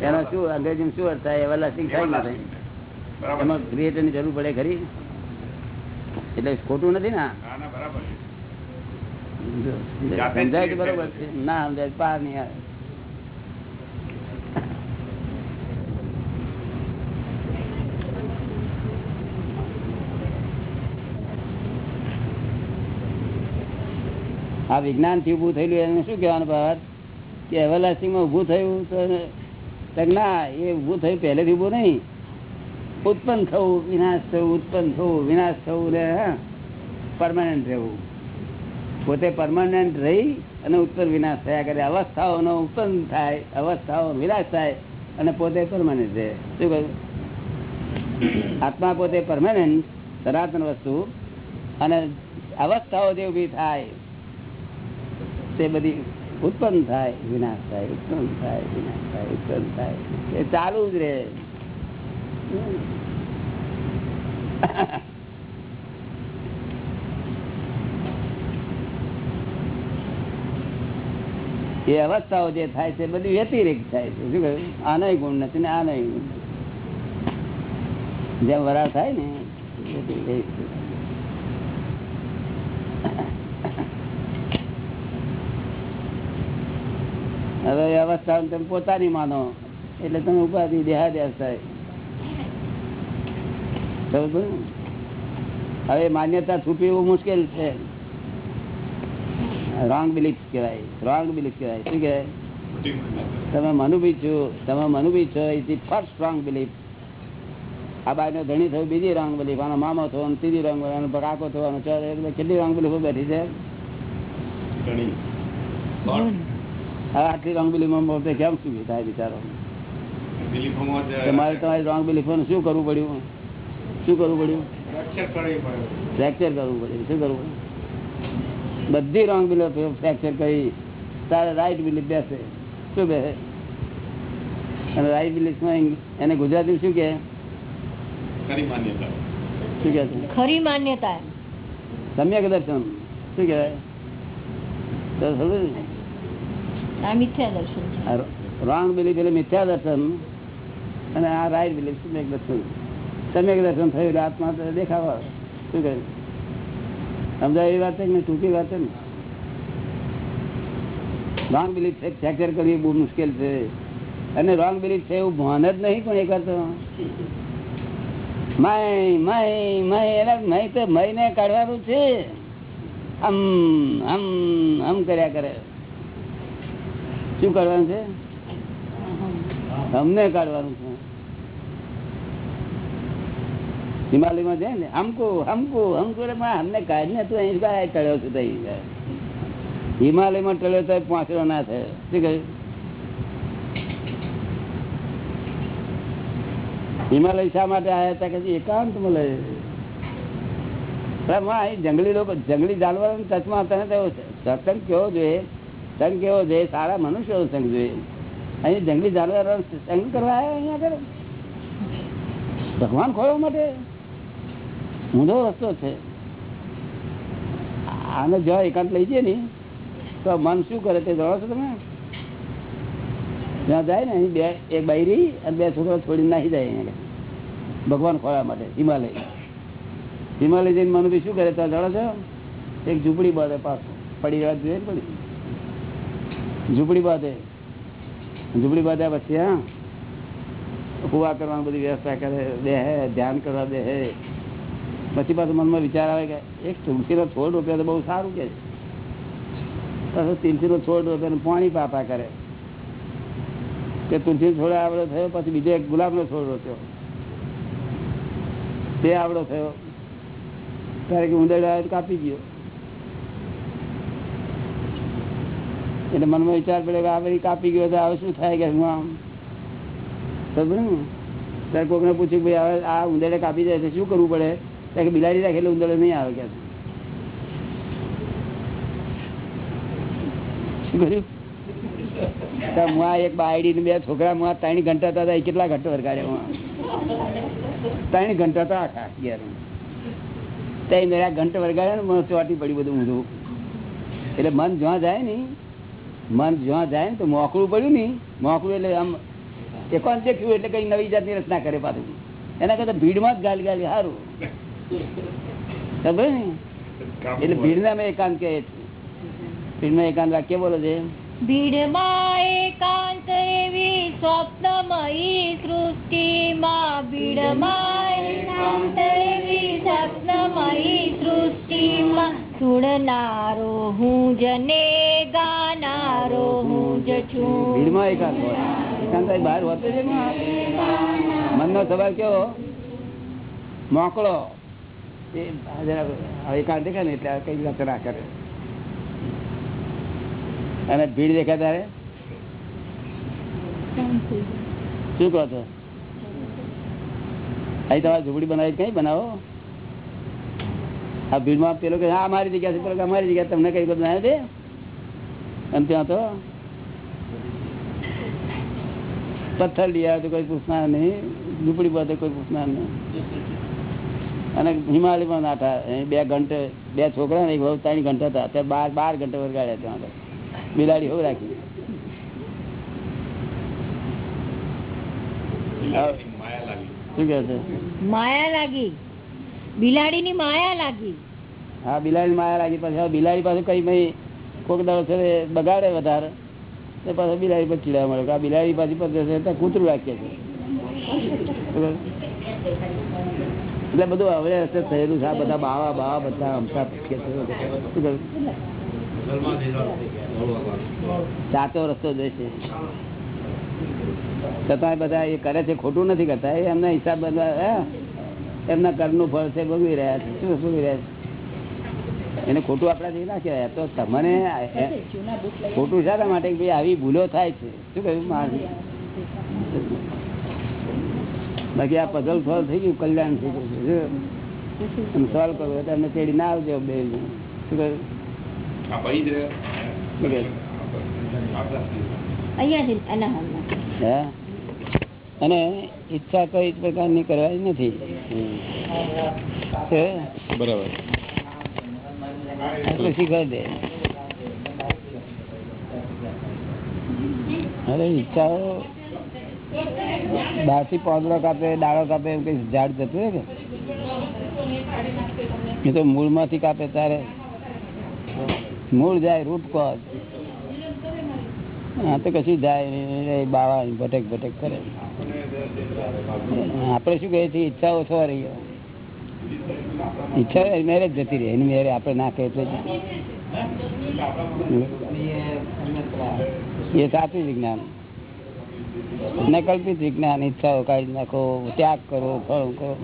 એનો શું અંગ્રેજી શું અર્થ થાય? એવરલાસ્ટિંગ થાય ના એમાં ક્રિએટરની જરૂર પડે ખરી? એટલે ખોટું નથી ને આ? ના ના છે. જો, જાતે જ સમજાય તો create બરોબર છે? ના સમજાય પાર નહીં આવે. આ વિજ્ઞાનથી ઉભું થયેલું એને શું કહેવાનું ભાવ કે એવરલાસ્ટિંગમાં ઊભું થયું તો ના, એ ઊભું થયું પહેલેથી ઊભું નહીં. ઉત્પન્ન થવું, વિનાશ થવું, ઉત્પન્ન થવું, વિનાશ થવું ને પરમાનન્ટ રહેવું. પોતે પરમાનન્ટ રહી અને ઉત્પન્ન વિનાશ થયા કરે. અવસ્થાઓનો ઉત્પન્ન થાય, અવસ્થાઓ વિનાશ થાય અને પોતે પરમાનન્ટ રહે. શું કહ્યું? આત્મા પોતે પરમાનન્ટ સનાતન વસ્તુ અને અવસ્થાઓ જે ઊભી થાય, તે બધી ઉત્પન્ન થાય, વિનાશ થાય, ઉત્પન્ન થાય, વિનાશ થાય, ઉત્પન્ન થાય એ ચાલુ જ રહે એ અવસ્થાઓ જે થાય છે બધી વ્યતિરેક થાય છે શું કહ્યું આનો ગુણ નથી ને આનો ગુણ નથી. જેમ વરાળ થાય ને વ્યતિરેક. હવે અવસ્થા તમે પોતાની માનો. એટલે તમે ઉપાધિ દેહાદ્યાસ થાય? હવે માન્યતા છૂપી એવું મુશ્કેલ છે. રોંગ બિલીફ કહેવાય. રોંગ બિલીફ કહેવાય. શું કહેવાય. તમે મનુભી છો, તમે મનુભી છો ઇઝ ફર્સ્ટ રોંગ બિલીફ આ બાજુ ધણી થયું, બીજી રોંગ બિલીફ આનો મામો થયો ત્રીજી રોંગ બિલીફ કાકો થવાનો ચોથો એટલે કેટલી રોંગ બિલીફો બેઠી છે? આટલી રોંગ બિલીફમાં પોતે કેમ શું થાય બિચારો? બિલીફોમાં તમારે તમારી રોંગ બિલીફોનું શું કરવું પડ્યું? શું કરવું પડ્યું? ફ્રેક્ચર કરવી પડે. ફ્રેક્ચર કરવું પડ્યું શું કરવું પડ્યું બધી રોંગ બિલીફ ફ્રેક્ચર કરી તારે રાઈટ બિલીફ બેસે. શું બેસે? અને રાઈટ બિલીફમાં એને ગુજરાતી શું કહે? ખરી માન્યતા. શું કહે છે? ખરી માન્યતા. સમ્યક દર્શન. શું કહેવાય? તો ને? આ મિથ્યા દર્શન છે આ ને? મુશ્કેલ છે. અને રોંગ બિલીફ છે એવું ભાન જ નહીં પણ એ કરતો મય મય મય એટલે મય તો મયને કાઢવાનું છે. આમ આમ આમ કર્યા કરે. શું કરવાનું છે? અમને કાઢવાનું છે. હિમાલયમાં જાય ને હમકો હમકો હમકો અમને કાઢીને તું અહીં ટળ્યો છું તઈ હિમાલયમાં ટળ્યો તો પાંચડો ના થયો. શું કહ્યું? હિમાલય શા માટે આવ્યા હતા કે એકાંત મળે? જંગલી લોકો, જંગલી જાનવરો ટચમાં હતા તો સત્સંગ કેવો જોઈએ? સંગ કેવો છે સારા મનુષ્યો સંઘ જોઈએ અહીં જંગલી જાનવર સંઘ કરવા અહીંયા આગળ. ભગવાન ખોલવા માટે ઊંધો રસ્તો છે. આને જો એકાંત લઈ જઈએ ને, તો મન શું કરે તે જાણો છો તમે? ત્યાં જાય ને, અહીં બે, એક બૈરી અને બે છોકરા છોડી નાખી જાય અહીંયા ભગવાન ખોળવા માટે, હિમાલય. હિમાલય જઈને મનુભી શું કરે ત્યાં જાણો છો? એક ઝૂંપડી બાંધે પાછું. પડી રહ્યા જોઈએ પડી. ઝૂંપડી બાંધે. ઝૂંપડી બાંધ્યા પછી, હા કુવા કરવાની બધી વ્યવસ્થા કરે દે ધ્યાન કરવા દે પછી પાછું મનમાં વિચાર આવે કે, એક તુલસીનો છોડ રોપ્યો તો બહુ સારું કે. પાછો તુલસીનો છોડ રોપ્યો પાણી પાપા કરે. તે તુલસી છોડ આવડો થયો, પછી બીજો એક ગુલાબનો છોડ રોપ્યો. તે આવડો થયો. ત્યારે કે ઉંદર કાપી ગયો. એટલે મનમાં વિચાર પડે આ બધી કાપી ગયો તો હવે શું થાય કે હું આમ? ખબર ને? ત્યારે કોકને પૂછ્યું ભાઈ, હવે આ ઉંદરે કાપી જાય શું કરવું પડે? ત્યાં બિલાડી રાખે ઉંદરડે નહીં આવે કે. એક બાયડી ને બે છોકરા, હું ત્રણ ઘંટા હતા કેટલા ઘંટો વરગાડ્યો હું ત્રણ ઘંટા હતા આખા ઘેર ત્યાં મેરા ઘંટ વરગાડ્યા ને ચોટી પડી બધું ઊંધું. એટલે મન જ્યાં જાય ને મન જ્યાં જાય ને તો મોકળું પડ્યું ને મોકળું એટલે આમ એકાંત દેખ્યું એટલે કઈ નવી જાતની રચના કરે પાછું. એના કરતા ભીડમાં જ ગાલી ગાલી સારું ખબર ને? એટલે ભીડને અમે એકાંત કહે છે. ભીડમાં એકાંત વાક્ય બોલો છે. ભીડમાં એકાંત એવી સ્વપ્નમયી સૃષ્ટિમાં. ભીડમાં એકાંત એવી સ્વપ્નમયી સૃષ્ટિમાં. સુણનારો હું જને ગાનારો, હું જ છું. ભીડમાં એકાંત એકાંત બહાર હોતો છે મનનો સ્વભાવ કેવો? મોકળો. એકાંત દેખાય ને એટલે કઈ રચના કરે. અને ભીડ દેખાય તારે? શું કહો છો? અહીં તમારે ઝૂંપડી બનાવી કઈ બનાવો? આ ભીડમાં પેલો કે હા અમારી જગ્યા છે. પેલો કે અમારી જગ્યા તમને કઈ બનાવે દે અને ત્યાં તો પથ્થર લઈ આવ્યો તો કોઈ પૂછનાર નહીં. ઝૂંપડી બધે કોઈ પૂછનાર નહીં. અને હિમાલયમાં નાઠા. બે ઘંટે બે છોકરા ને એક બહુ ત્રણ ઘંટા હતા. ત્યાં બાર બાર ઘંટે વરગાડ્યા ત્યાં તો બિલાડી હોવ રાખી. માયા શું કે છે? માયા લાગી. બિલાડીની માયા લાગી. હા બિલાડી માયા લાગી. પછી બિલાડી પાસે કઈ ભાઈ કોક દાડો બગાડે વધારે પાછા બિલાડી પર ચીડા મળે આ બિલાડી પાછી કૂતરું રાખીએ છે. એટલે બધું હવે હશે થયેલું છે. આ બધા બાવા બાવા બધા હમતા? સાચો રસ્તો જશે છતાં બધા એ કરે છે, ખોટું નથી કરતા. એમના હિસાબ બધા, હે? એમના કર્મનું ફળ છે ભોગવી રહ્યા છે. શું ભોગવી રહ્યા છે? એને ખોટું આપણાથી ના કહેવાય. તો તમને ખોટું શાના માટે ભાઈ આવી ભૂલો થાય છે? શું કહ્યું બાકી આ પઝલ સોલ્વ થઈ ગયું કલ્યાણ થઈ ગયું સોલ્વ કરવું એટલે એમને તેડી ના આવજો બે. શું કહ્યું? અને ઈચ્છા કઈ પ્રકારની કરવાની નથી? બરાબર. આટલું શીખવાડી દે. અરે ઈચ્છાઓ બહારથી પાંદડો કાપે ડાળો કાપે એમ કઈ ઝાડ જતું હોય કે એ તો મૂળમાંથી કાપે ત્યારે મૂળ જાય રૂટ કોઝ હા તો કશું જાય બાળા બાવા ભટક ભટક કરે. આપણે શું કહીએ છીએ ઈચ્છા ઓછો રહી ઈચ્છા મેરેજ જતી રહી એની મેરે આપણે ના કહીએ એ સાચું વિજ્ઞાન. ને કલ્પિત વિજ્ઞાન ઈચ્છાઓ કાઢી નાખો ત્યાગ કરો ફળ કરો.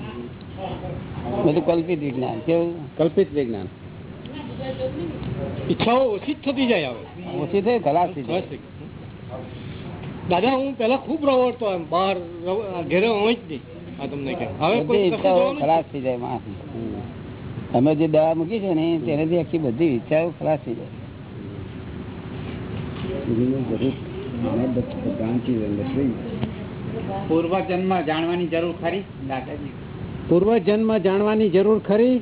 બધું કલ્પિત વિજ્ઞાન કેવું? કલ્પિત વિજ્ઞાન. ઈચ્છાઓ ઓછી જ થતી જાય હવે ઓછી થઈ ખલાસ થઈ જાય. દાદા હું પેલા ખૂબ રવડતો એમ. બહાર ઘેરે હોય જ નહીં તમને કેમ હવે બધી કોઈ કશું ઈચ્છાઓ ખલાસ થઈ જાય માણસ અમે જે દવા મૂકી છે ને તેનાથી આખી બધી ઈચ્છાઓ ખલાસ થઈ જાય. પૂર્વ જન્મ જાણવાની જરૂર ખરી દાદાજી? પૂર્વ જન્મ જાણવાની જરૂર ખરી?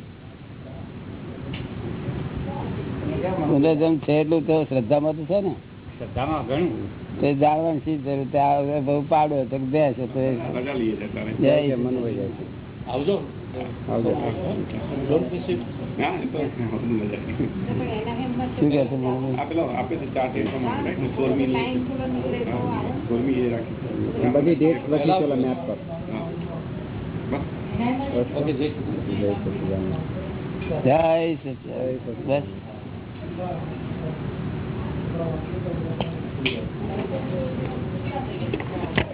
પુનર્જન્મ છે એટલું તો શ્રદ્ધામાં તો છે ને. શ્રદ્ધામાં ઘણું. તે જાણવાની શી જરૂર તે આ હવે બહુ પાડો તો બે છે તો રજા લઈએ છે. તારે જય આવજો ના એ તો વધુ મજા શું કે છે મમ્મી? આ પેલો આપે છે ચાર્ટ એ પ્રમાણે right ને? સોળમી ની- હા, સોળમી એ રાખી બધી ડેટ લખી ચલો મેપ પર. હા. બસ. ઓકે જય જય સચિદાનંદ. બસ.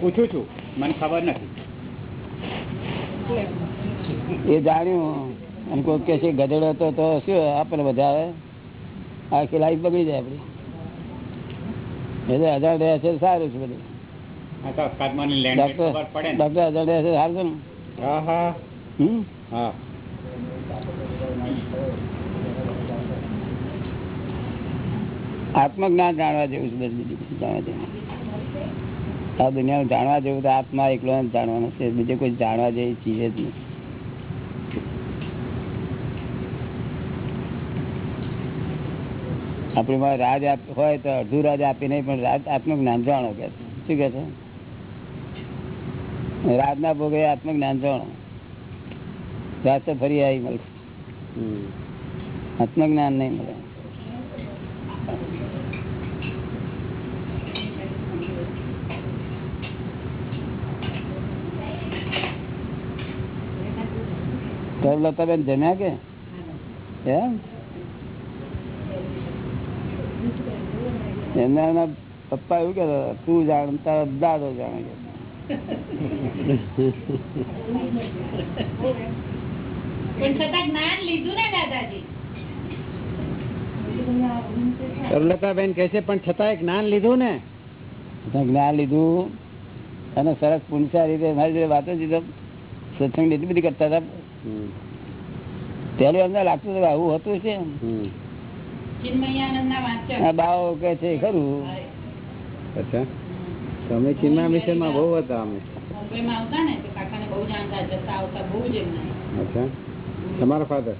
પૂછું છું. મને ખબર નથી. એ જાણ્યું. અને કોઈ કે છે ગધેડો હતો તો શું આપણે બધા આવે આખી લાઈફ બગડી જાય આપડી. એટલે હજાર રહ્યા છે સારું છે બધું. ડોક્ટર હજાર રહ્યા છે સારું છે ને? હા હા. હમ? હા. આત્મજ્ઞાન જાણવા જેવું છે બસ બીજું જાણવા જેવું. આ દુનિયાનું જાણવા જેવું તો આત્મા એકલો જાણવાનું જાણવાનો છે બીજું કોઈ જાણવા જેવી ચીજ જ નથી આપણી માં રાજ હોય તો અડધું રાજ આપી નહીં પણ રાજ આત્મજ્ઞાન જાણો કે. શું કે છે? રાજના ભોગે આત્મજ્ઞાન જાણો. રાજ તો ફરી આવી મળશે આત્મજ્ઞાન નહીં મળે. તો લતાબેન જમ્યા કે? એમ? એમના એના પપ્પા એવું કે તું જાણ તારા દાદો જાણે કે. પણ છતાં જ્ઞાન લીધું ને દાદાજી. છે પણ છતાંય જ્ઞાન લીધું ને. જ્ઞાન લીધું. અને સરસ પુનસા રીતે મારી જોડે વાતો જીધો સત્સંગ એટલી બધી કરતા હતા. પેલું એમને લાગતું હતું આવું હતું છે. બાવો કે છે ખરું. અચ્છા. તમે ચિન્મા મિશનમાં બહુ હતા અમે. મુંબઈમાં આવતા ને તો કાકાને બહુ જાણતા જતા આવતા બહુ જ એમને. અચ્છા. તમારા ફાધર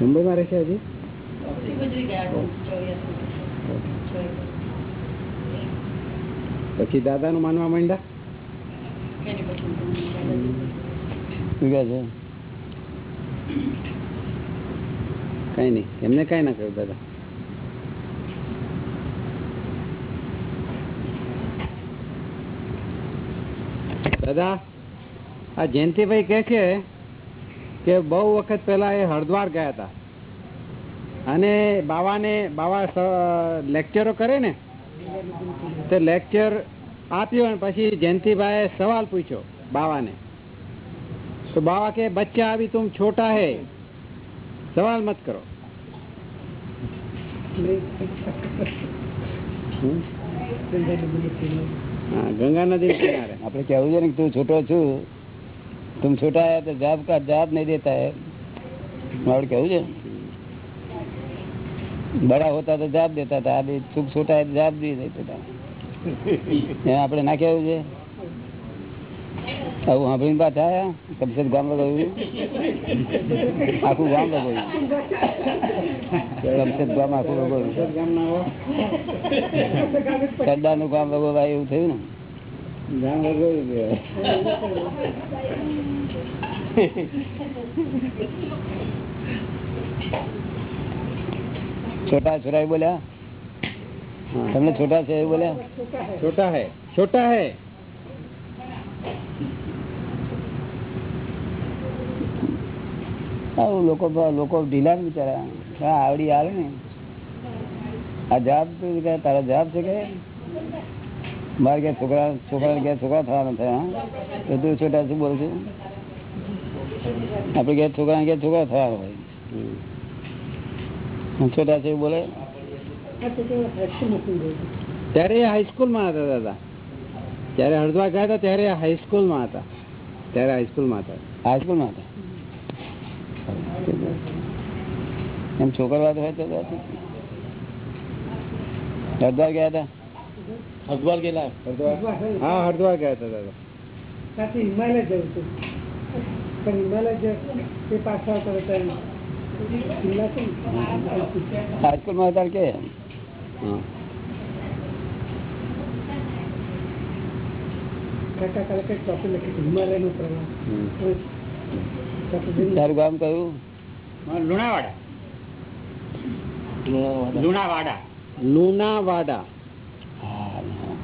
મુંબઈમાં રહેશે હજી? પછી દાદાનું માનવા માંડ્યા? છે? કઈ નહીં એમને કઈ ના કહ્યું દાદા? દાદા, આ જયંતિભાઈ કે છે કે બહુ વખત પહેલા એ હરિદ્વાર ગયા હતા. અને બાવાને, બાવા લેક્ચરો કરે ને, તે લેક્ચર આપ્યો અને પછી જયંતિભાઈએ સવાલ પૂછ્યો બાવાને. તો બાવા કે બચ્ચા અભી तुम छोटा है सवाल मत करो हम्म? हाँ गंगा नदी के किनारे આપણે કેવું છે ને કે તું છોટો છું તુમ છોટા હે તો જવાબ કા જવાબ નહીં દેતા હે આપણે કેવું છે બડા હોતા તો જવાબ દેતા હતા અભી તું છોટા હે તો જવાબ નહીં દેતા હતા એમ આપણે ના કેવું છે આવું સાંભળીને પાછા આવ્યા કમસેદ ગામ લગાવ્યું આખું ગામ લગાવ્યું. કમસેદ ગામ આખું લગાવ્યું. ચંદા નું ગામ લગાવવા એવું થયું છોટા છોરા બોલ્યા? તમને છોટા છે એવું બોલ્યા? છોટા હે. છોટા હૈ. લોકો લોકો ઢીલા ને બિચારા. હા, આવડી આવે ને. આ જવાબ તું કે તારો જવાબ છે કે? મારે કે છોકરા છોકરા કે છોકરા થવાના થયા હા? તો તું છોટા શું બોલું છું? આપડે ઘેર છોકરા ઘેર છોકરા થવાના ભાઈ છોટા છે એવું બોલે? ત્યારે એ હાઈસ્કૂલમાં હતા દાદા. ત્યારે હરિદ્વાર ગયા હતા ત્યારે એ હાઈસ્કૂલમાં હતા. ત્યારે હાઈસ્કૂલમાં હતા. હાઈસ્કૂલમાં હતા? એમ છોકરા હોય તો હરદ્વાર ગયા હતા? હરદ્વાર ગયેલા? હા હરદ્વાર ગયા હતા દાદા. હિમાલય જવું છું પણ હિમાલય પાછા હતા હાઈસ્કૂલમાં હતા કે? હિમાલયનો. તારું ગામ કયું? લુણાવાડા. લુણાવાડા. લુણાવાડા.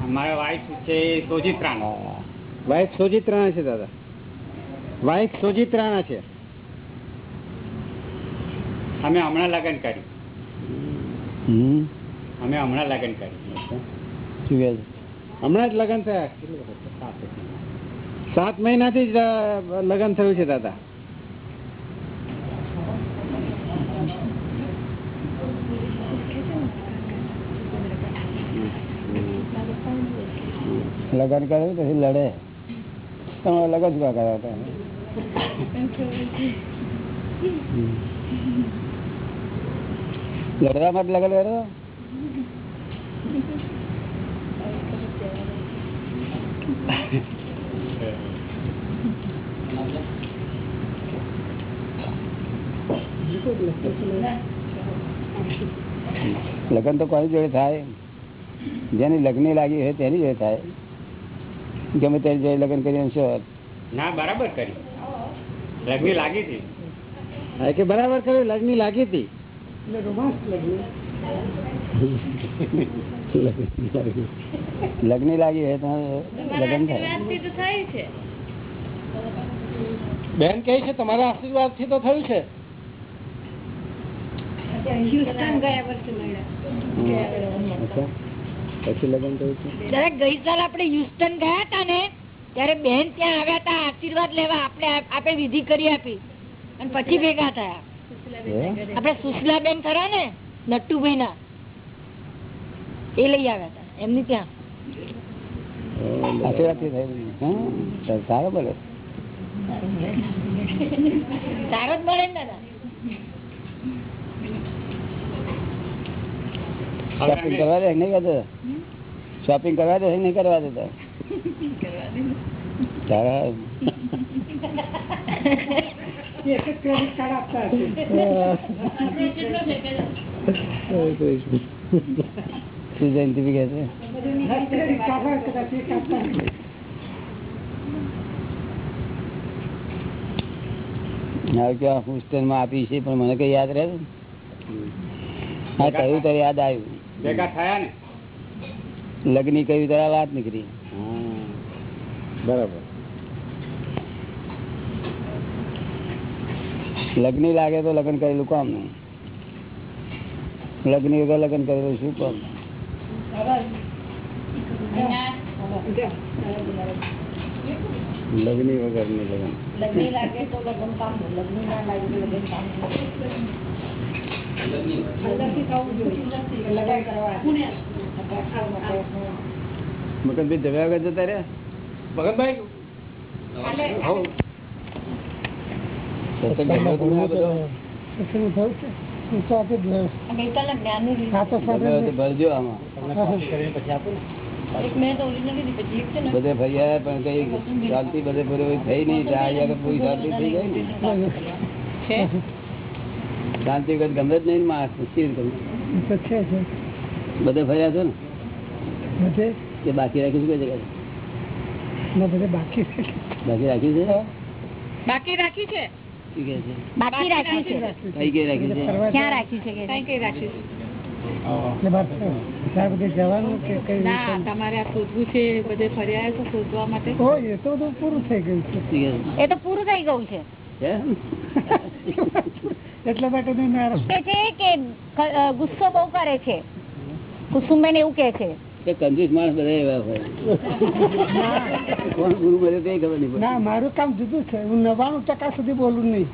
મારા છે. વાઇફ સોજિત્રાણા છે દાદા. વાઇફ સોજિત્રાણા છે. અમે હમણાં લગ્ન કર્યું. અમે હમણાં લગ્ન કર્યું. છે હમણાં જ લગ્ન થયા? સાત મહિનાથી જ લગ્ન થયું છે દાદા. લગ્ન કરે પછી લડે. તમારે લગન શું કર્યા હતા લડવા માટે લગન કર્યો? લગ્ન તો કોઈ જોડે થાય? જેની લગ્ન લાગી હોય તેની જોડે થાય. ગમે ત્યારે જઈ લગ્ન કરીને શું ના બરાબર કરી. લગ્ન લાગી હતી. હા કે બરાબર કર્યું લગ્ન લાગી હતી. લગ્ન લાગી લગ્ન થાય. છે બેન કહે છે તમારા આશીર્વાદથી તો થયું છે. હ્યુસ્ટન ગયા વર્ષે મળ્યા. પછી લગ્ન થયું છે? જરા ગઈ સાલ આપણે હ્યુસ્ટન ગયા હતા ને ત્યારે બેન ત્યાં આવ્યા હતા આશીર્વાદ લેવા આપણે આપણે વિધિ કરી આપી. અને પછી ભેગા થયા. આપડે આપણે સુશલા બેન ખરા ને નટ્ટુભાઈ ના એ લઈ આવ્યા હતા એમની ત્યાં. આશીર્વાદથી થયું સારો બોલે. સારો જ મળે ને દાદા. શોપિંગ કરવા દે કે નહીં કરતો શોપિંગ કરવા દે કે નહીં કરવા દેતા તારા એક જ ક્રેડિટ કાર્ડ આપતા હશે કેટલો છે કે શું જયંતિ બી કહે છે દસ ક્રેડિટ કાર્ડ હોય કદાચ એક આપતા હશે હવે કે હોસ્ટેલમાં આપી છે પણ મને કઈ યાદ રહે હા કહ્યું ત્યારે યાદ આવ્યું ભેગા થયા ને? લગ્ન કહ્યું ત્યારે વાત નીકળી બરાબર. લગ્ન લાગે તો લગ્ન કરેલું કામ નહીં. લગ્ન વગર લગ્ન કરેલું શું કામ? લગ્ન વગર નહીં લગ્ન. લગ્ન લાગે તો લગ્ન કામ લગ્ન ના લાગે તો લગ્ન કામ મગનભાઈ જવ્યા વગર જતા રે ભગતભાઈ હવ. સત્સંગ ગમ્યો તમને આ બધો? સત્સંગ થયું છે? હું તો આપી જ રહ્યો ગઈકાલના જ્ઞાનનું લીધું. હા તો ગમ્યો હોય તો સાથે ભરજો આમાં. એક મેં તો original લીધી, પછી એક છે ને. બધે ફરી આવ્યા પણ કઈ શાંતિ બધે પૂરી થઈ નહીં પૂરી શાંતિ થઈ ગઈ ને. છે? શાંતિ વગર ગમે જ નહીં માણસ શી ગમે? બધે ફર્યા છો ને? બધે? કે બાકી રાખ્યું છે કઈ જગ્યાએ? બાકી બાકી રાખ્યું છે? બાકી રાખ્યું છે? બાકી રાખ્યું કઈ કઈ રાખ્યું ક્યાં રાખ્યું કઈ કઈ રાખ્યું એ તો પૂરું થઈ ગયું છે. એટલા માટે છે કે ગુસ્સો બહુ કરે છે. કુસુમબેન એવું કે છે. કે કંજૂસ માણસ બધા એવા હોય. કોણ ગુરુ બને તે ખબર નહીં ના મારું કામ જુદું છે. હું નવાણું ટકા સુધી બોલું નહીં.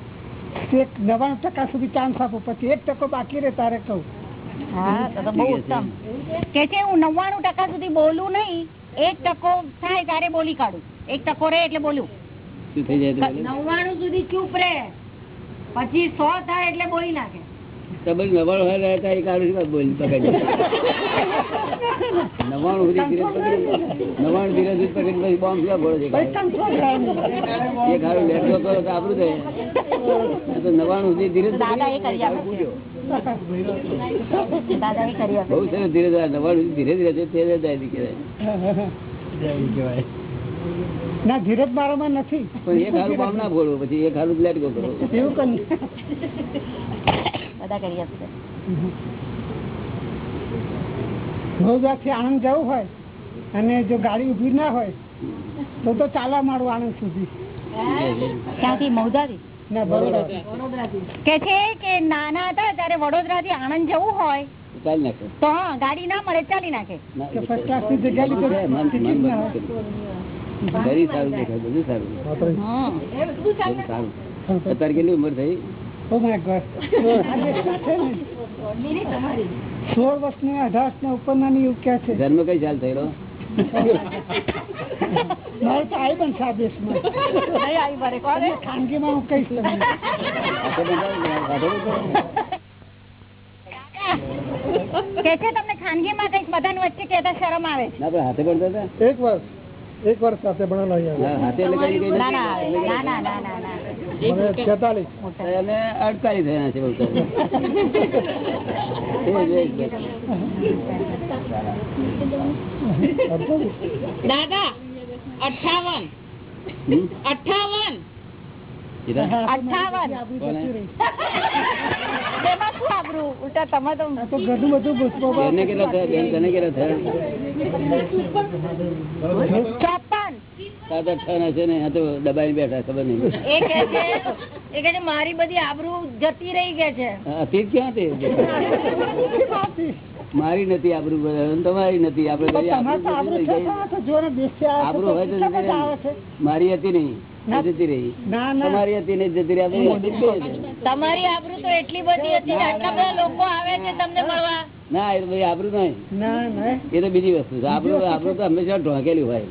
એક નવાણું ટકા સુધી ચાન્સ આપો. પછી એક ટકો બાકી રહે તારે કહું. હા તો તો બહુ ઉત્તમ. કે છે હું નવ્વાણું ટકા સુધી બોલું નહીં. એક ટકો થાય ત્યારે બોલી કાઢું. એક ટકો રે એટલે બોલું. શું થઈ જાય તો બોલે? નવ્વાણું સુધી ચૂપ રહે. પછી સો થાય એટલે બોલી નાખે. તો નવાણું હોય રહેતા એક આડું શું બોલી પકડી નવાણું સુધી ધીરજ પકડી નવાણું ધીરજ પકડી પછી બોમ્બ શું ભોળો છે? ભાઈ કંટ્રોલ રહે એક હારું લેટરો કરો તો આપણું થાય. તો નવાણું સુધી ધીરજ દાદા એ કરી આપે છે. દાદા એ કરી આપે બહુ સરસ ધીરજ નવાણું ધીરે ધીરે છે તે જાય કહેવાય. ના ધીરજ મારામાં નથી. પણ એક હારું કામ ના ભોળવું પછી એક હારું લેટ ગો કરો. એવું કરી બધા કરી આપશે. રોજાથી આણંદ જવું હોય અને જો ગાડી ઊભી ના હોય તો તો ચાલા મારું આણંદ સુધી. ના બરોડા. કે છે કે નાના હતા ત્યારે વડોદરા થી આણંદ જવું હોય તો હા ગાડી ના મળે ચાલી નાખે. ફર્સ્ટ ક્લાસની જગ્યા ના બંધ. શરીર સારું દેખાય. બધું સારું બધું સારું. અત્યારે કેટલી ઉંમર થઈ? સોળ વર્ષ ને અઢાર વર્ષના ઉપરના ની એવું ક્યાં છે? જન્મ કઈ સાલ થયેલો? મારે તો આવી પણ તમને. હું ખાનગી માં કંઈક બધાની વચ્ચે કેતા શરમ આવે? ના પણ હાથે પડતા એક વર્ષ એક વર્ષ સાથે ભણેલા હાથે એટલે કઈ કઈ ના ના ના ના ના ના ના. છેતાલીસ. અને અડતાલીસ થયા છે દાદા અઠાવન. અઠાવન. દબાઈ બેઠા ખબર નહીં. મારી બધી આબરૂ જતી રહી ગયા છે. અતીત ક્યાં તે મારી નથી આબરું તમારી નથી. આપડે આબરૂ હોય તો. મારી હતી નહીં. જતી રહી. ના ના. તમારી હતી ને જતી રહી. આપણે અતીત કહીએ છીએ. તમારી આબરૂ તો એટલી બધી હતી આટલા બધા લોકો આવે છે તમને મળવા. ના એ તો ભાઈ આબરૂ નહીં. ના ના. એ તો બીજી વસ્તુ છે. આબરૂ આબરૂ તો હંમેશા ઢોંકેલી હોય.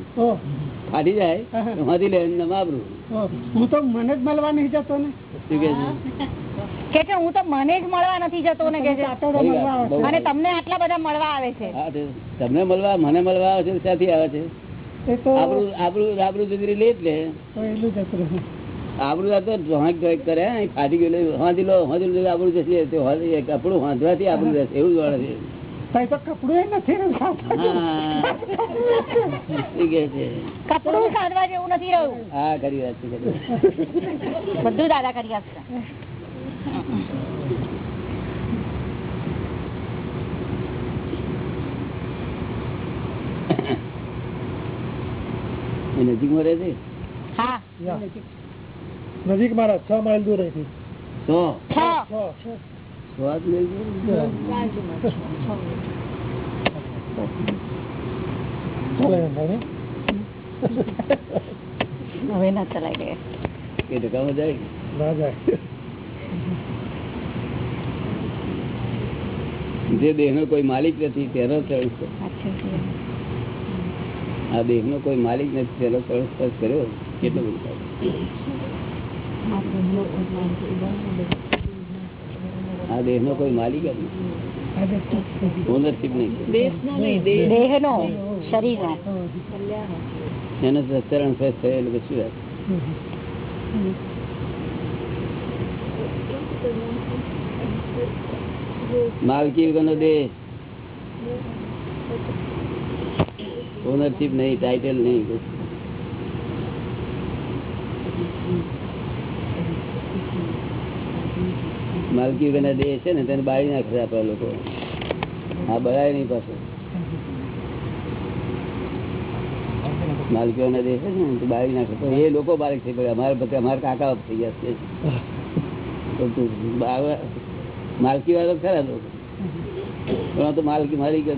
ફાટી જાય એમાંથી વાંધી લે એમને આબરૂ હું તો મને જ મળવા નહીં જતો ને? શું કે છે? કે છે હું તો મને જ મળવા નથી જતો ને કે. અને તમને આટલા બધા મળવા આવે છે. તમને મળવા મને મળવા આવે છે તો ક્યાંથી આવે છે? આબરૂ આબરૂ જતી રહી લે એટલે આ તો કરે ફાટી ગયું એટલે વાંધી લો જશે કપડું વાંધવાથી આબરૂ રહેશે એવું જ છે. તો કપડું એ નથી રહ્યું સાથે. હા. શું કે છે. કપડું સાધવા જેવું નથી રહ્યું. હા કરી વાત છે વાત. બધું દાદા કરી આપશે. એ નજીકમાં રહે છે હા. નજીક મારા છ માઇલ દૂર હતી સો છ. સો હાથ લઈ ગયો? હવે ના ચલાઈ ગયા એ ટકામાં જાય? ના જાય. જે દેહ નો કોઈ માલિક નથી તેનો ચરણ સ્પર્શ. આ દેહ નો કોઈ માલિક નથી પેલો ચરણ સ્પર્શ કર્યો કેટલો બધો આ દેહ નો કોઈ માલિક જ ઓનરશીપ નહીં દેહ. નો શરીર નો એનો ચરણ સ્પર્શ થયો એટલે કશું વાત? માલકી નો દેહ. ઓનરશીપ નહીં ટાઇટલ નહીં. માલકી વગરના દેહ છે ને, તેને બાળી નાખે છે આપણા લોકો. હા, બળાય નહીં પાછું. માલકીઓના દેહ છે ને બાળી નાખે. તો એ લોકો બાળક છે અમારે અમારા કાકા થઈ ગયા છે. માલકી વાળો ખરા લોકો. પણ તો માલકી મારી જ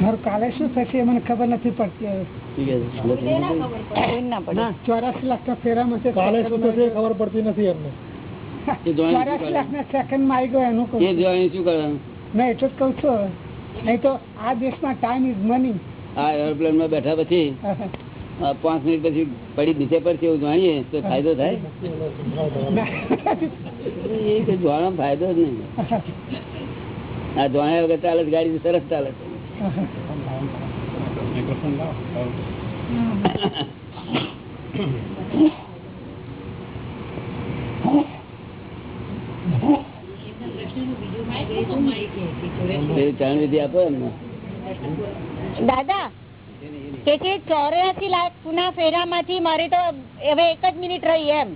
મારું કાલે શું થશે એ મને ખબર નથી પડતી છે ચોરાસી લાખ ના ફેરામાં છે કાલે શું થશે ખબર પડતી નથી એમને. ચોરાસી લાખ ના સેકન્ડમાં આવી ગયો એનું મેં શું કરવાનું એટલું જ કહું છું. નહીં તો આ દેશમાં ટાઈમ ઇઝ મની આ એરોપ્લેનમાં બેઠા પછી પાંચ મિનિટ પછી પડી નીચે પડશે એવું જાણીએ તો ફાયદો થાય? એ જોવાનો જોવામાં ફાયદો જ નહીં. આ જોણ્યા વગર ચાલે ગાડી સરસ ચાલે છે. દાદા કે છે ચોર્યાસી લાખ ના ફેરામાંથી મારે તો હવે એક જ મિનિટ રહી એમ.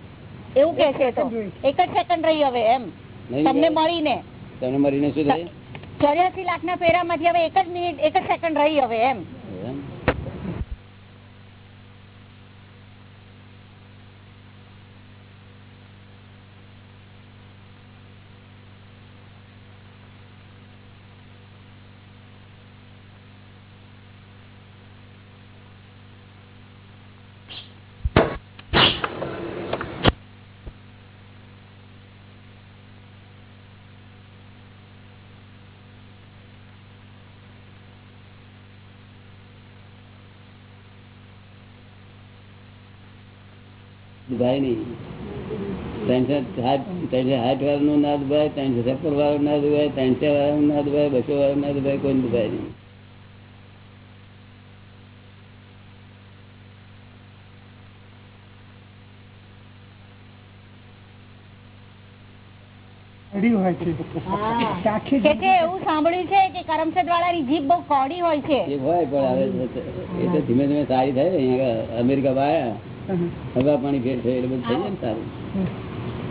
એવું કે છે તો. એક જ સેકન્ડ રહી હવે એમ. તમને મળીને. તમને મળીને શું થાય? ચોર્યાસી લાખ ના ફેરામાંથી હવે એક જ મિનિટ એક જ સેકન્ડ રહી હવે એમ. એમ? ભાઈ નહીં ત્રણસો સાઠ ત્રણસો સાઠ વાળાનું ના દુભાય ત્રણસો સત્તર વાળાનું ના દુભાય ત્રણસો વાળાનું ના દુભાય બસો વાળાનું ના દુભાય કોઈ દુભાય નહીં અડી હોય છે હા. આખી કે છે એવું સાંભળ્યું છે કે કરમસદ વાળાની જીભ બહુ કોડી હોય છે એ હોય પણ હવે એ તો ધીમે ધીમે સારી થાય ને અહીંયા અમેરિકા આવ્યા હવા પાણી ફેર થયું એટલે બધું થઈ જાય ને સારું.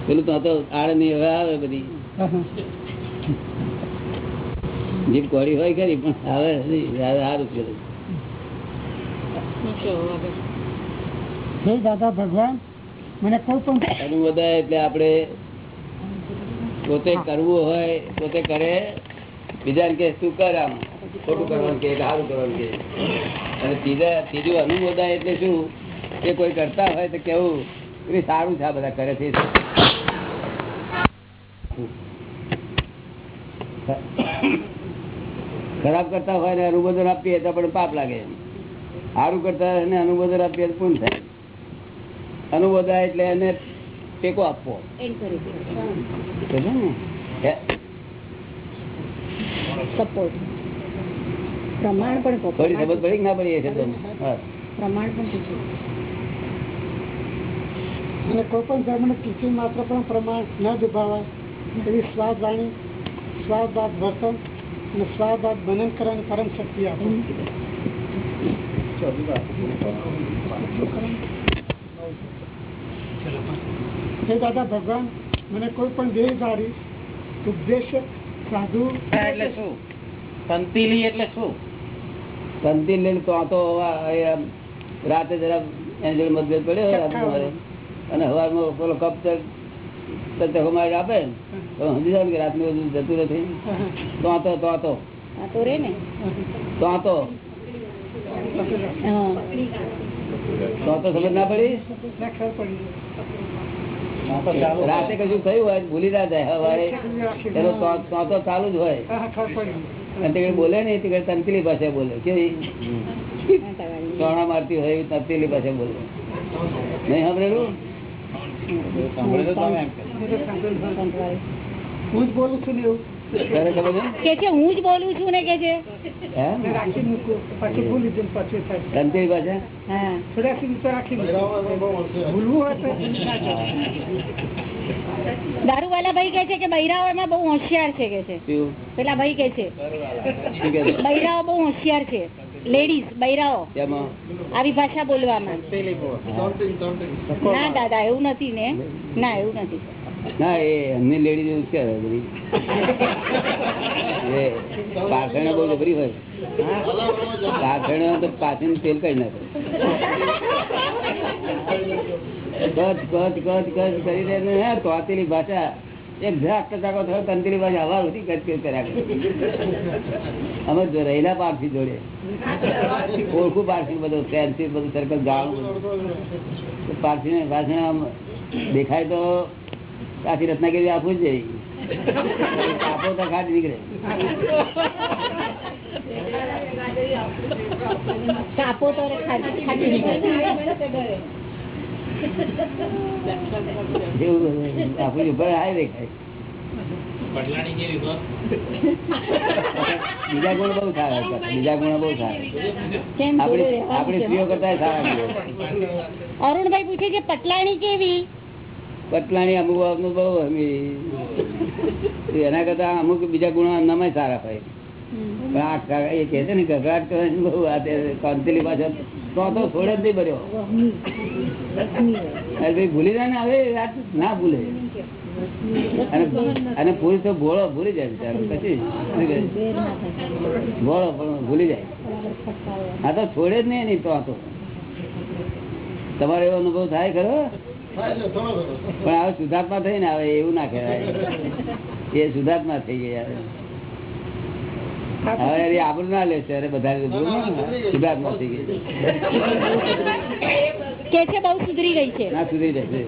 પેલું તો આ તો આળની હવા આવે બધી. જીભ કોળી હોય ખરી પણ આવે સારું છે. હે દાદા ભગવાન. મને કોઈ પણ અનુમોદાય એટલે આપણે પોતે કરવું હોય પોતે કરે. બીજાને કે તું કર આમ? ખોટું કરવાનું કે સારું કરવાનું કે અને ત્રીજા ત્રીજું અનુમોદાય એટલે શું? કે કોઈ કરતા હોય તો કેવું? સારું છે આ બધા કરે છે ખરાબ કરતા હોય ને અનુબોધન આપીએ તો પણ પાપ લાગે. સારું કરતા હોય ને અનુબોધન આપીએ તો પૂન થાય. અનુબોધા એટલે એને ટેકો આપવો. પ્રમાણ પણ ના પડી એ. પ્રમાણ પણ. અને કોઈ પણ ધર્મને કિંચિત માત્ર પણ પ્રમાણ ન દુભાવાય. એવી સ્વાદ વાણી સ્વાદ બાદ વર્તન અને સ્વાદ બાદ બનન કરવાની પરમ શક્તિ આપો. હે દાદા ભગવાન મને કોઈ પણ દેહધારી ઉપદેશ સાધુ એટલે શું? સંતિલી એટલે શું? સંતિ લઈને તો આ તો રાતે જરા એની જોડે મતભેદ પડ્યો રાતે. અને હવારમાં પેલો કપ ચકો આપે ને, તો સમજી જાય કે રાતનું બધું જતું નથી તો તો તો તો તો તો તો હા. તો આ તો સમજ ના પડી? ના ખબર પડી. રાતે કશું થયું હોય ભૂલી ના જાય હવારે. એનો તો ચાલુ જ હોય. અને તે બોલે ને તે તંતિલી પાસે બોલે. કેવી ચોણા મારતી હોય તંતિલી પાસે બોલે. નહીં સાંભળેલું. હું જ બોલું છું કે છે હું બોલું છું ને કે છે. દારૂવાલા ભાઈ કે છે કે બૈરાઓમાં બહુ હોશિયાર છે કે છે પેલા ભાઈ કે છે? બૈરાઓ બહુ હોશિયાર છે લેડીઝ બૈરાઓ. આવી ભાષા બોલવામાં. ના દાદા એવું નથી ને. ના એવું નથી. ના એ બધી. પાછળ બહુ હોય. પાછળ તો પાછળ તેલ કઈ નાખે. કચ કચ કચ કચ કરી દે ને હે તોતેલી ભાષા. તંતરી ભાષા હવા સુધી અમે રહેલા પારસી જોડે. ઓળખું પારસી બધું, ફેન્સી બધું સર્કલ જાણું પારસી ને ભાષણ આમ દેખાય તો આખી રત્નાગીરી આપવું જ જઈ આપો તો ખાટ નીકળે. કાપો તો ખાટી નીકળે. એવું આપણું ઉપર હાય દેખાય. બીજા ગુણ બહુ સારા બીજા ગુણ બહુ સારા આપણી સ્ત્રીઓ કરતા સારા અરુણભાઈ પૂછે છે પટલાણી કેવી? પટલાણી અમુક અમુક બહુ. એના કરતા અમુક બીજા ગુણો એમનામાં સારા હોય. પણ આ એ કહે છે ને ગગડાટ કરવાની બહુ વાત કાંતિલી પાછળ. તો તો છોડે જ નહીં ભર્યો. ભૂલી જાય ને હવે ના ભૂલે. અને પુરુષ તો ભોળો ભૂલી જાય બિચારો, પછી ભોળો ભૂલી જાય. આ તો છોડે જ નહીં તો આ તો. તમારો એવો અનુભવ થાય ખરો? પણ હવે સુધાર્થમાં થઈ ને હવે એવું ના કહેવાય. એ સુધાર્થમાં થઈ ગયા હવે હવે ના લેશે અરે બધા કે છે બહુ સુધરી ગઈ છે. ના સુધરી જશે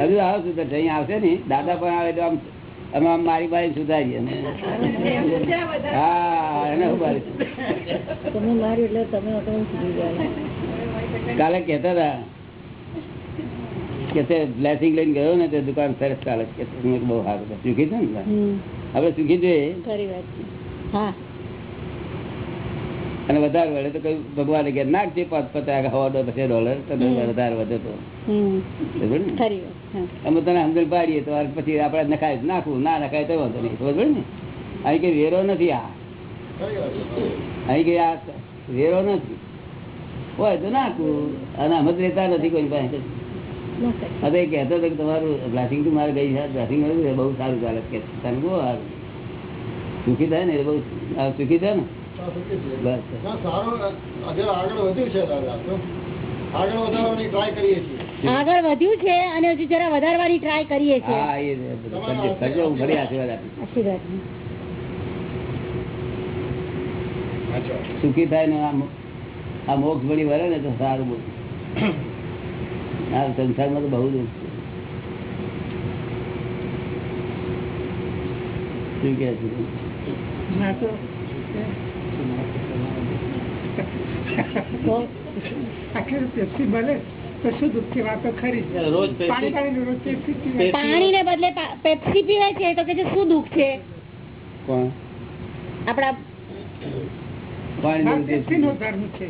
હજુ આવો સુધર છે અહીંયા આવશે ને. દાદા પણ આવે તો આમ અમે આમ મારી મારી સુધારીએ. હા એને ઊભા તમે મારી એટલે તમે સુધરી કાલે કહેતા હતા. કે બ્લેસિંગ લઈને ગયો ને તે દુકાન સરસ ચાલે કે બહુ સારું સુખી છે ને? આપણે સુખી જોઈએ. ખરી વાત હા. અને વધારે વળે તો કઈ ભગવાને કે નાખજે પાંચ પચાસ હવા દો પછી ડોલર તો વધારે વધે તો. અમે તને સમજણ પાડીએ તો પછી આપણે નખાય નાખવું ના નખાય તો વાંધો નહીં. સમજ ને? અહીં કઈ વેરો નથી આ. અહીં કઈ આ વેરો નથી. હોય તો નાખવું અને અમે રહેતા નથી કોઈ પાસે. હવે એ કહેતો હતો કે તમારું બ્લાસિંગ તો મારે ગઈ છે બ્લાસિંગ બહુ સારું ચાલે કે તને બહુ સારું. સુખી થાય ને એ બહુ સુખી થાય ને? આગળ વધ્યું છે દાદા તો આગળ વધારવાની ટ્રાય કરીએ છીએ. આગળ વધ્યું છે અને હજુ જરા વધારવાની ટ્રાય કરીએ છીએ. સુખી થાય ને આ મોક્ષ વળી વરે ને તો સારું બોલું. આ સંસારમાં તો બહુ દુઃખ છે. શું કે છે? આખી પેપ્સી ભલે તો શું દુઃખી વાતો ખરી રોજ પાણી પાણી રોજ પેપ્સી પીવાય. પાણી ને બદલે પેપ્સી પીવે છે તો કે છે શું દુઃખ છે? કોણ? આપડા પાણી પેપ્સી નો ધર્મ છે.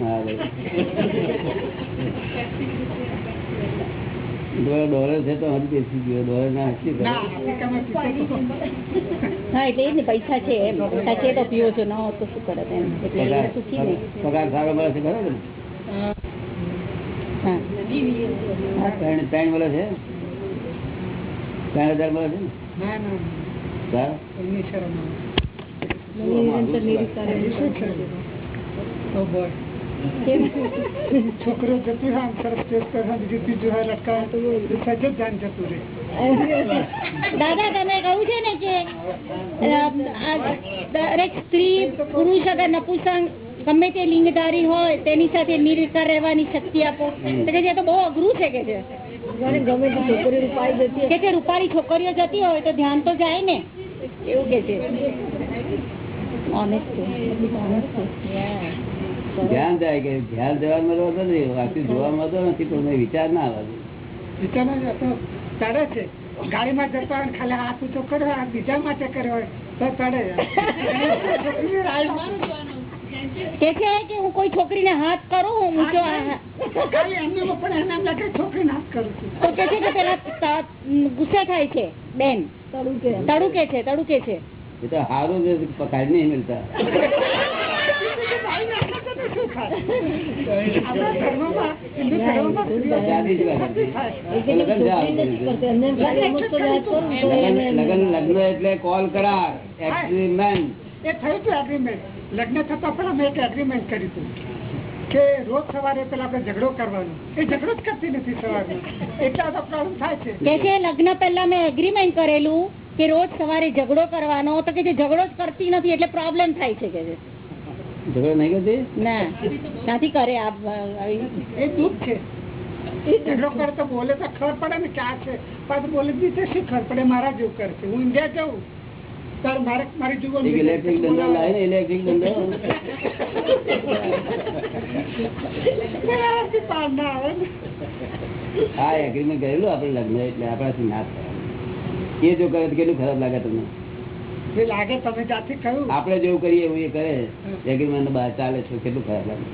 ડોલર ડોલર છે તો હજી બેસી ગયો. ડોલર ના હસી ના આફ્રિકામાં પીતો તો હા એટલે એ જ પૈસા છે પૈસા છે તો પીવો છો ન તો શું કરે એમ એટલે સુખી નહીં. પગાર સારો મળે છે ખરો હા. ત્રણ ત્રણ મળે છે? ત્રણ હજાર મળે છે ને? ના ના સારા? છોકરો જતું રહે આમ બીજું ત્રીજું હોય લટકાવે તો જ જાન જતું રહે. દાદા તમે કહ્યું છે ને કે દરેક સ્ત્રી પુરુષ અગર નપુસંગ ગમે તે લિંગધારી હોય તેની સાથે નિર્વિકાર રહેવાની શક્તિ આપો. કે તો બહુ અઘરું છે કે છે. ગમે તે છોકરી રૂપાળી જતી કે છે રૂપાળી છોકરીઓ જતી હોય તો ધ્યાન તો જાય ને. એવું કે છે. ઓનેસ્ટ ધ્યાન જાય કે ધ્યાન જવામાં વાંધો નહીં બાકી જોવામાં મળતો નથી પણ વિચાર ના આવે. વિચારનો ચડે છે. ગાડીમાં જતો હોય ખાલી હાથ ઊંચો કર્યો બીજા માટે કર્યો હોય તો ચડે. કે છે કે હું કોઈ છોકરીને હાથ કરું ઊંચો આ- ખાલી એમનેમાં પણ એને એમ લાગે છોકરીને હાથ કરું તો કે છે કે પેલા ગુસ્સા થાય છે બેન. તડુકે. છે તડુકે છે. એ તો સારું છે પકડ નહીં મળતા. લગન. લગન એટલે કોલ કરાર એગ્રીમેન્ટ એ થયું હતું એગ્રીમેન્ટ લગ્ન થતા પણ અમે એક એગ્રીમેન્ટ કર્યું કે રોજ સવારે પેલા આપણે ઝઘડો કરવાનો એ ઝઘડો જ કરતી નથી સવારે એટલા તો પ્રોબ્લેમ થાય છે કે છે લગ્ન પહેલા મેં એગ્રીમેન્ટ કરેલું કે રોજ સવારે ઝઘડો કરવાનો તો કે જે ઝઘડો જ કરતી નથી એટલે પ્રોબ્લેમ થાય છે, કે છે ઝઘડો નહીં કરતી ના. ક્યાંથી કરે આ આવી? એ દુઃખ છે. ઝઘડો કરે બોલે તો ખબર પડે ને કે આ છે. પાછું બોલે જ બીજે ખબર પડે? મારા જેવું કરશે. હું ઇન્ડિયા જાઉં. તાર મારે મારી જુઓ ઇલેક્ટ્રિક દંડો લાવે ને ઇલેક્ટ્રિક દંડો બરાબર પાર ના આવે ને. હા એગ્રીમેન્ટ કરેલું આપણે લગ્ન એટલે આપણાથી ના થાય. એ જો કરે તો કેટલું ખરાબ લાગે તમને? જે લાગે તમે જાતે કહ્યું. આપણે જેવું કરીએ એવું એ કરે. એગ્રીમેન્ટ બહાર ચાલે છે કેટલું ખરાબ લાગે.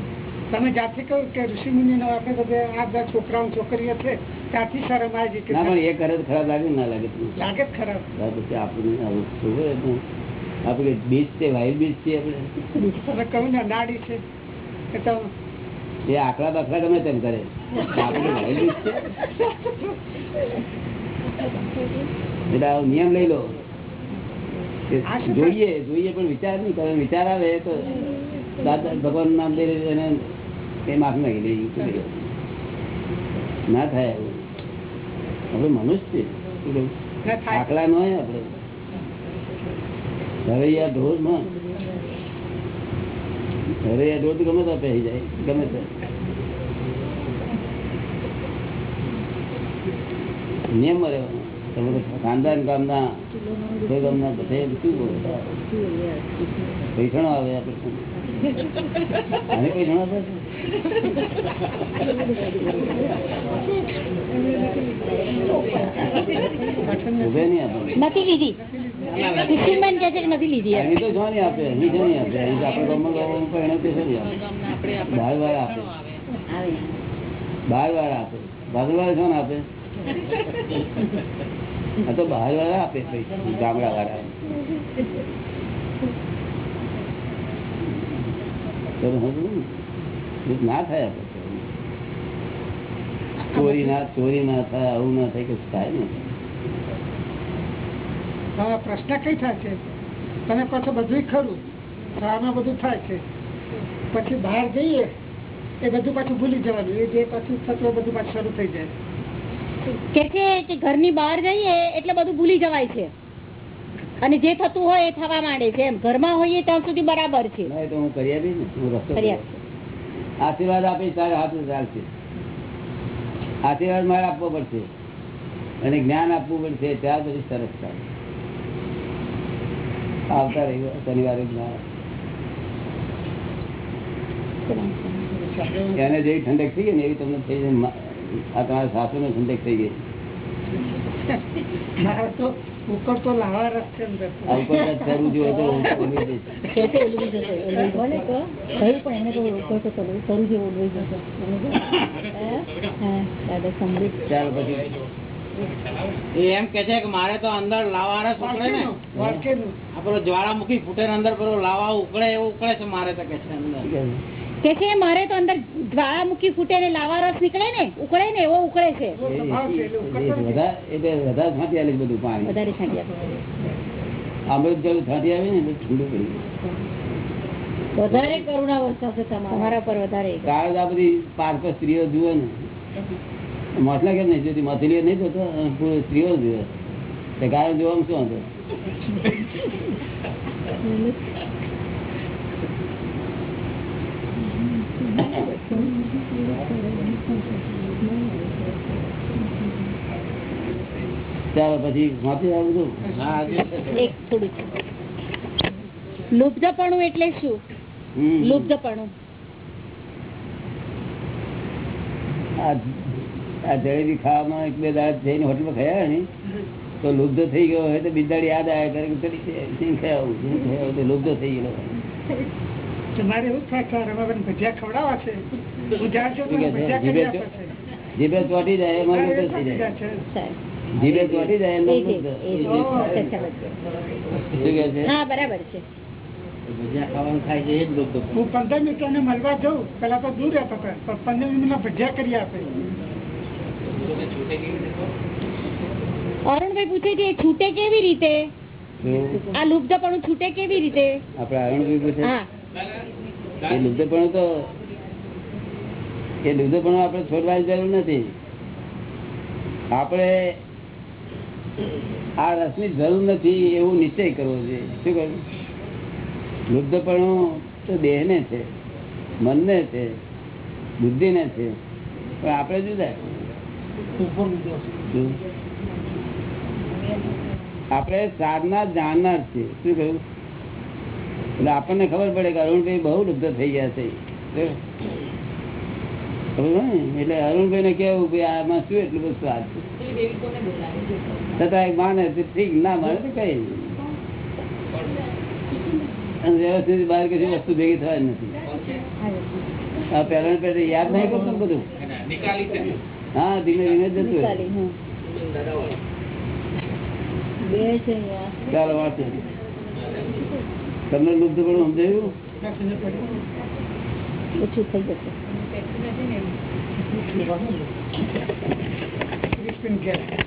તમે જાતે કહ્યું કે ઋષિ મુનિ નો આપણે બધા આ બધા છોકરાઓ છોકરીઓ છે ત્યાંથી શરમ આવી ના પણ એ કરે તો ખરાબ લાગે ના લાગે લાગે ખરાબ. પછી આપણને આવું શું આપણે બીચ છે વાયુ બીજ છે આપણે? તમે કહ્યું ને નાડી છે. કે તો એ આકડા બાકડા ગમે તેમ કરે. આપણે છે. એટલે નિયમ લઈ લો. જોઈએ જોઈએ પણ વિચાર નહીં કરે. વિચાર આવે તો દાદા ભગવાન નામ લઈ એને એ માફ નાખી દે ના થાય એવું. આપણે મનુષ્ય છે આકલા ન હોય આપણે. ધરૈયા ઢોરમાં ધરૈયા ઢોર તો ગમે તો પહેરી જાય ગમે તે નિયમ રહેવાનો. તમે તો ખાનદાન ગામના શું બોલો? આવે આપણે. નથી લીધી. નથી. તો આપે અહીં જો આપે. તો આપણે એને નહીં આપે. બહાર વાર આપે. આવે. વાર આપે. ભાગલ વાળા આપે? આ તો બહાર વાળા આપે ગામડા વાળા. ને? થાય ચોરી ના ચોરી ના થાય, આવું ના થાય કે થાય ને પ્રશ્ન કઈ થાય છે તમે કહો છો બધું ખરું શાળામાં બધું થાય છે પછી બહાર જઈએ, એ બધું પાછું ભૂલી જવાનું, એ જે પાછું થતું બધું પાછું શરૂ થઈ જાય. કે છે કે ઘરની બહાર જઈએ એટલે બધું ભૂલી જવાય છે. અને જે થતું હોય એ થવા માંડે છે. એમ ઘરમાં હોઈએ ત્યાં સુધી બરાબર છે. આશીર્વાદ આપીશ તારે હાથ ચાલશે. આશીર્વાદ મારે આપવો પડશે. અને જ્ઞાન આપવું પડશે ત્યાર પછી સરસ થાય આવતા રહી શનિવારે જ્ઞાન. એને જેવી ઠંડક થઈ ગઈ ને એવી તમને થઈ આ તમારા સાસુ ઠંડક થઈ ગઈ તો લાવા એમ કે છે કે મારે તો અંદર લાવા રસ ઉકળે ને. વાળકેનું, વાળકેનું. આ પેલો જ્વાળામુખી ફૂટે અંદર પેલો લાવા ઉકળે એવું ઉકળે છે મારે તો કે છે અંદર. કે છે મારે તો અંદર જ્વાળામુખી ફૂટે ને લાવા રસ નીકળે ને ઉકળે ને એવો ઉકળે છે. વધારે છાંટી આલે બધું પાણી વધારે છાંટી આપો અમૃત જળ છાંટી આવે ને એટલે ઠંડુ પડી વધારે કરુણા વરસાવશે તમારા પર વધારે કારણ આ બધી પાર્ક સ્ત્રીઓ જુએ ને મસલા કેમ નહીં જોતી મથલીઓ નહીં જોતો સ્ત્રીઓ જુએ તે ગાયો જોવામાં શું હતો ચાલો પછી વાંચી આવું. એક થોડું લુબ્ધપણું એટલે શું. લુબ્ધપણું આ જલેબી ખાવામાં એક બે દાડા જઈને હોટલમાં ખાયા ને તો લુબ્ધ થઈ ગયો હોય તો બિદાડી યાદ આવ્યા કરે કે થઈ ગયેલો તમારે એવું થાય રમાબેન ભજીયા ખવડાવવા છે. હું જીભે ચોટી જાય એમાં થઈ જાય. જીભે ચોટી જાય એમાં બરાબર છે. પંદર મિનિટ ને મળવા જઉં. પેલા તો દૂર રહેતો હતો. પંદર મિનિટ ભજીયા કરી આપે. અરુણભાઈ પૂછે છે છૂટે કેવી રીતે? આ લુપ્ત પણ છૂટે કેવી રીતે? આપડે અરુણભાઈ પૂછે? હા. એ લુબ્ધપણું તો એ લુબ્ધપણું આપણે છોડવાની જરૂર નથી. આપણે આ રસની જરૂર નથી એવું નિશ્ચય કરવો જોઈએ શું કહ્યું? લુબ્ધપણું તો દેહને છે મનને છે બુદ્ધિને છે. પણ આપણે જુદા? આપણે સાધના જાણનાર છીએ. શું કહ્યું? એટલે આપણને ખબર પડે કે અરુણભાઈ બહુ લુપ્ત થઈ ગયા છે. એટલે અરુણભાઈ ને? કેવું કે આમાં શું એટલું બધું સ્વાદ છતાં એ માને ઠીક ના માને તો કઈ વ્યવસ્થિત બહાર કશી વસ્તુ ભેગી થવાની નથી. આ પહેલા પહેલા યાદ નહીં કરતું બધું? હા ધીમે ધીમે જતું. ચાલો વાંચો. તમને લુપ્ત પણ સમજાયું? ઓછું થઈ જશે. વીસ મિનિટ ગયા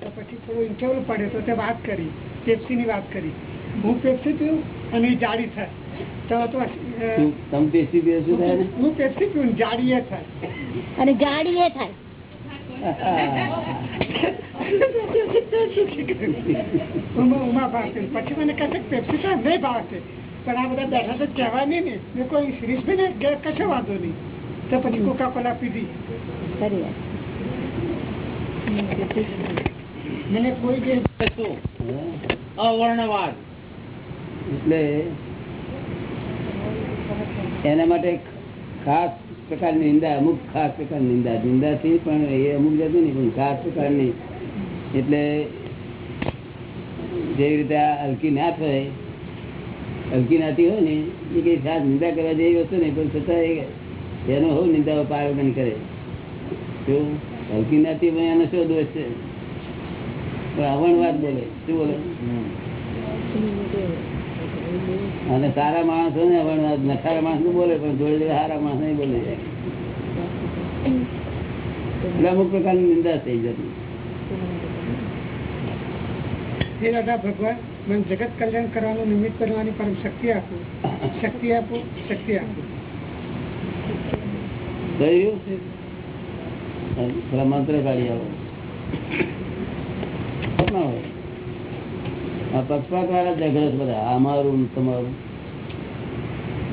તો પછી થોડું ઇન્ટરવ્યુ પડે તો તે વાત કરી પેપ્સીની વાત કરી હું પેપ્સી પીઉં અને જાડી થાય હું પેપ્સી પીઉં જાડીએ થાય અને જાડીએ થાય. પછી એટલે એના માટે ખાસ પ્રકારની નિંદા, અમુક ખાસ પ્રકારની નિંદા. નિંદાથી પણ એ અમુક જતું નહીં, પણ ખાસ પ્રકારની એટલે જેવી રીતે આ હલકી ના થાય, હલકી નાતી હોય ને, એ કઈ સાથ નિંદા કરવા જેવી વસ્તુ નહીં, પણ છતાં એનો હોવ નિંદા પારગણ કરે. શું? હલકી નાતી પણ એનો શું દોષ છે? પણ અવણ વાત બોલે, શું બોલે? અને સારા માણસો ને, અવણ વાત, નખારા માણસનું બોલે, પણ જોડે જોડે સારા માણસ નહીં બોલે. એટલે અમુક પ્રકારની નિંદા થઈ જતી. હે દાદા ભગવાન. મને જગત કલ્યાણ કરવાનું નિમિત્ત બનવાની પરમ શક્તિ આપો. શક્તિ આપો શક્તિ આપો. મંત્ર કાઢી આવો. પક્ષપાત વાળા ઝઘડે બધા. અમારું તમારું.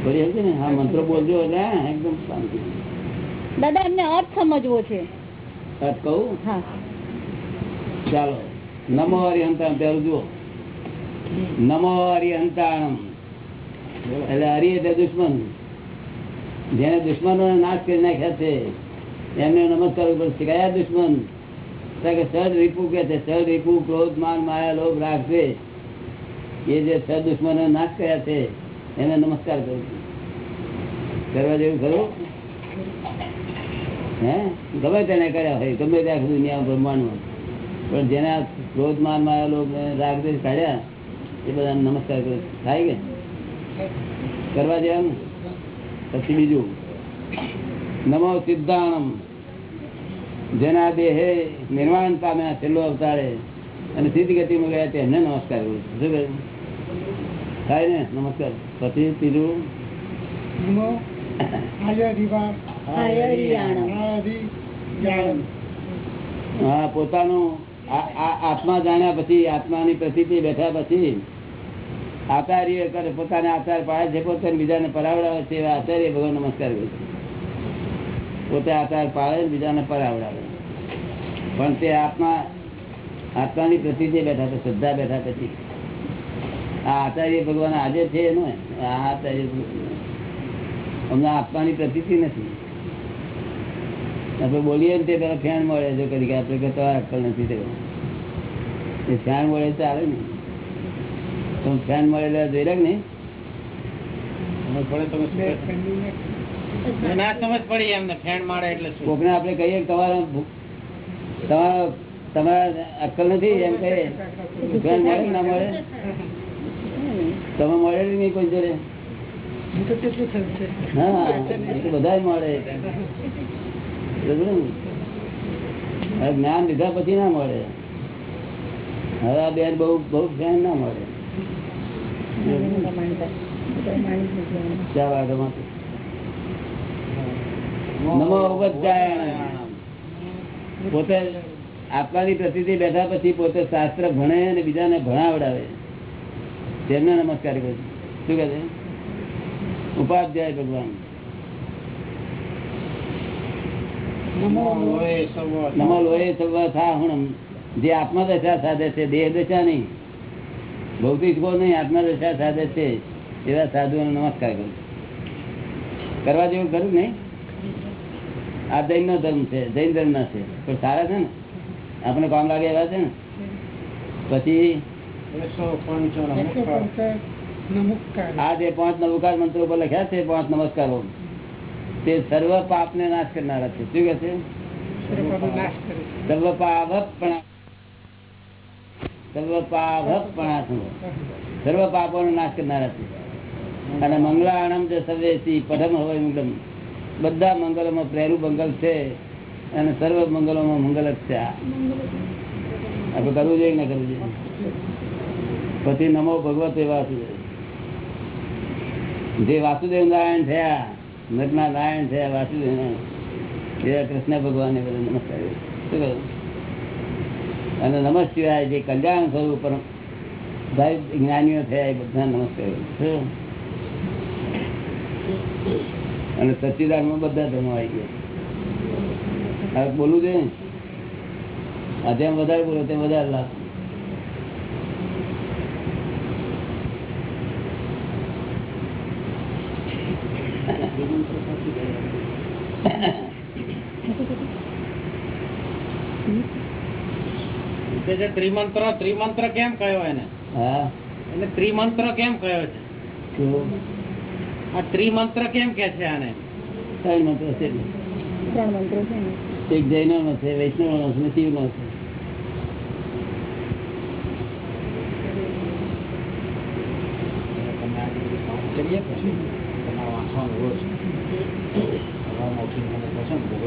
બધી હશે ને? હા મંત્ર બોલજો એટલે હા, એકદમ શાંતિ. દાદા એમને અર્થ સમજવો છે. અર્થ કહું? હા. ચાલો. નમો હરિહંતાણ પેલું જુઓ. નમો એટલે હરિ એટલે દુશ્મન. જેને દુશ્મનો નાશ કરી નાખ્યા છે, એમને નમસ્કાર ઉપર શીખાયા દુશ્મન સદ રીપુ કે છે, સદ રીપુ, ક્રોધ, માન, માયા, લોભ રાખશે એ જે સદ દુશ્મનો નાશ કર્યા છે, એને નમસ્કાર કરું કરવા જેવું ખરું? હે? ગમે તેને કર્યા હોય, ગમે ત્યાં દુનિયા બ્રહ્માંડમાં. પણ જેના ક્રોધ માનમાં લોભ ને રાગ દ્વેષ કાઢ્યા એ બધા નમસ્કાર કરે. થાય કે? કરવા જેવા ને પછી બીજું નમો સિદ્ધાણમ. જેના દેહે નિર્માણ પામ્યા છેલ્લો અવતારે અને સિદ્ધ ગતિમાં ગયા તેમને નમસ્કાર કરું. શું કહ્યું થાય ને? નમસ્કાર. પછી ત્રીજું? હા પોતાનું આત્મા જાણ્યા પછી, આત્માની પ્રસિદ્ધિ બેઠા પછી આચાર્ય કરે, પોતાને આચાર પાડે છે, પોતાને બીજાને પરાવડાવે છે, એવા આચાર્ય ભગવાન નમસ્કાર કરે છે. પોતે આચાર પાડે બીજાને પરાવડાવે. પણ તે આત્મા, આત્માની પ્રસિદ્ધિ બેઠા તો શ્રદ્ધા બેઠા પછી. આ આચાર્ય ભગવાન આજે છે ને આ આચાર્ય. અમને આત્માની પ્રસિદ્ધિ નથી. આપણે બોલીએ ને તે પેલા ફેન મળે જો કદી કે આપણે કે તમારે અક્કલ નથી તે એ ફેન મળે ચાલે ને. તમે ફેન મળેલા જોઈ રાખ ને ના સમજ પડી એમને ફેણ મારે એટલે શું? કોકને આપણે કહીએ તમારા તમારા તમારા અક્કલ નથી એમ કહીએ ફેન મળે ના મળે? તમે મળેલી નહીં કોઈ જોડે? હું થયું બધા મળે. જ્ઞાન લીધા પછી ના મળે. હવે આ બેન બહુ બહુ જ્ઞાન ના મળે. પોતે આત્માની પ્રતિતિ બેઠા પછી પોતે શાસ્ત્ર ભણે અને બીજાને ભણાવડાવે. તેમને નમસ્કાર કરું શું કહે છે? ઉપાધ્યાય ભગવાન. નમો લોહે સર્વ થાહુણમ. જે આત્મદશા સાધે છે દેહ દશા નહીં. ભૌતિક કો નહીં આત્મદશા સાધે છે. એવા સાધુઓને નમસ્કાર કરું કરવા જેવું ખરું નહીં? આ જૈન નો ધર્મ છે જૈન ધર્મ ના છે. પણ સારા છે ને? આપણે કામ લાગે એવા છે ને? પછી? આ જે પાંચ નવકાર મંત્રો પર લખ્યા છે પાંચ નમસ્કારો. તે સર્વ પાપ ને નાશ કરનારા છે. શું કે છે? સર્વ પાવપણા સર્વ પાવપણા સર્વ પાપો નો નાશ કરનારા છે. અને મંગળાણમ જે સર્વેસી પઢમ હોય મંગલમ. બધા મંગલોમાં પ્રેરું મંગલ છે અને સર્વ મંગલોમાં મંગલ જ છે આપણે કરવું જોઈએ ને કરવું જોઈએ? પછી નમો ભગવતે વાસુદેવ જે વાસુદેવ નારાયણ થયા નરના નારાયણ છે વાસુદેવ કૃષ્ણ ભગવાન બધા નમસ્કાર શું કહ્યું? અને નમઃ શિવાય જે કલ્યાણ સ્વરૂપ જ્ઞાનીઓ થયા એ બધા નમસ્કાર? અને સચ્ચિદાનમાં બધા ધર્મો આવી ગયા. બોલવું જોઈએ ને આ જેમ વધારે બોલો તેમ વધારે લાભ કે છે ત્રિમંત્ર ત્રિમંત્ર કેમ કયો એને? હા. એને ત્રિમંત્ર કેમ કયો છે? આ ત્રિમંત્ર કેમ કે છે આને? ત્રણ મંત્ર છે ત્રણ મંત્રો છે એક જૈનો નો છે વૈષ્ણવ નો છે શિવ નો છે. તમે આજે કરીએ પછી તમારે વાંચવાનું રોજ સવારમાં ઉઠીને તમે કહેશો ને ભૂગોળ હોય તો પેલા તમારે વાંચવાનું વહેલું હું તો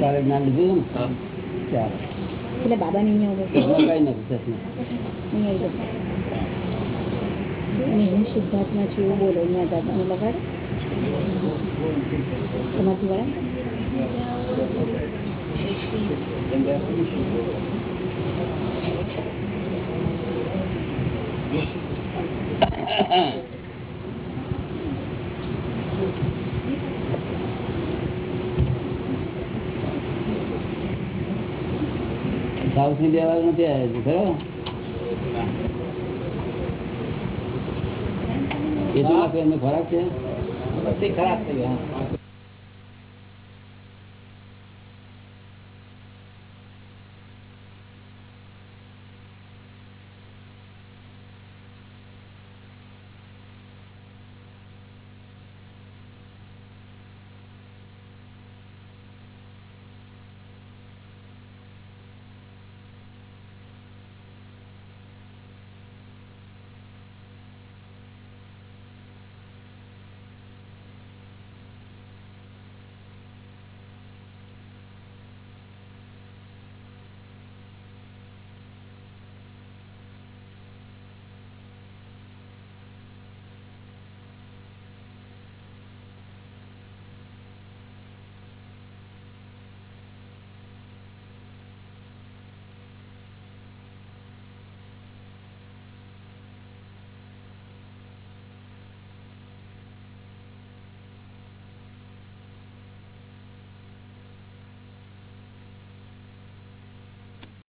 કાલે જ્ઞાન લીધું ને ચાલો. એટલે બાબાની અહીંયા કઈ નથી ચશ્મા અહીંયા હું શુદ્ધાત્મા છું એવું બોલો અહીંયા દાદાને લગાડે. તમારથી વળે સાઉથની લેવા નથી આવ્યા ખરો? એ શું નાખે ખોરાક છે? ખરાબ થઈ હા.